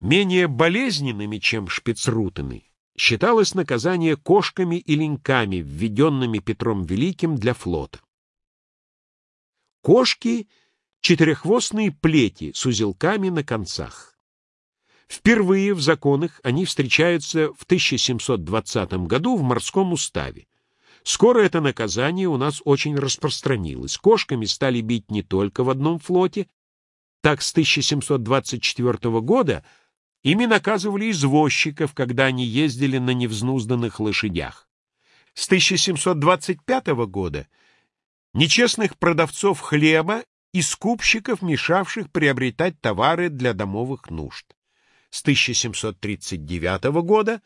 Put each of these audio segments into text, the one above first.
Менее болезненными, чем шпицрутены, считалось наказание кошками и леньками, введенными Петром Великим для флота. Кошки — четыреххвостные плети с узелками на концах. Впервые в законах они встречаются в 1720 году в морском уставе. Скоро это наказание у нас очень распространилось. Кошками стали бить не только в одном флоте. Так с 1724 года Ими наказывали извозчиков, когда они ездили на невзнузданных лошадях. С 1725 года нечестных продавцов хлеба и скупщиков, мешавших приобретать товары для домовых нужд. С 1739 года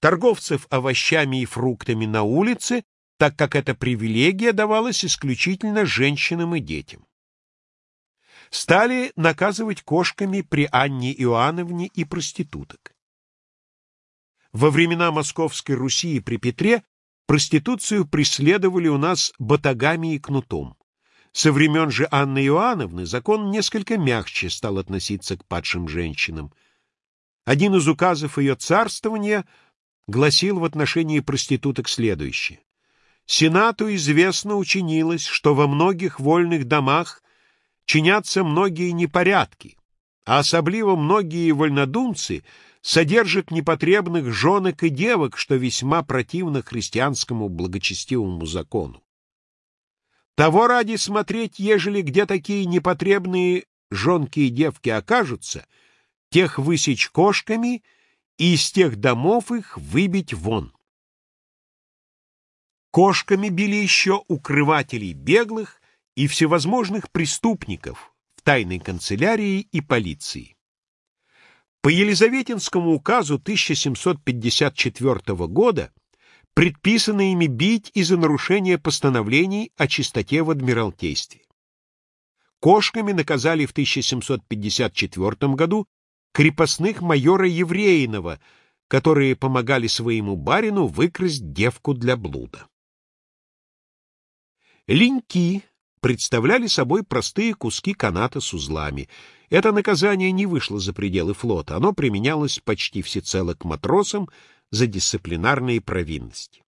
торговцев овощами и фруктами на улице, так как эта привилегия давалась исключительно женщинам и детям стали наказывать кошками при Анне Иоанновне и проституток. Во времена Московской Руси и при Петре проституцию преследовали у нас батагами и кнутом. Со времен же Анны Иоанновны закон несколько мягче стал относиться к падшим женщинам. Один из указов ее царствования гласил в отношении проституток следующее. Сенату известно учинилось, что во многих вольных домах чинятся многие непорядки, а особливо многие вольнодумцы содержат непотребных женок и девок, что весьма противно христианскому благочестивому закону. Того ради смотреть, ежели где такие непотребные жонки и девки окажутся, тех высечь кошками и из тех домов их выбить вон. Кошками били еще укрывателей беглых и всевозможных преступников в тайной канцелярии и полиции. По Елизаветинскому указу 1754 года предписано ими бить из-за нарушения постановлений о чистоте в Адмиралтействе. Кошками наказали в 1754 году крепостных майора Евреинова, которые помогали своему барину выкрасть девку для блуда. Леньки представляли собой простые куски каната с узлами. Это наказание не вышло за пределы флота, оно применялось почти всецело к матросам за дисциплинарные провинности.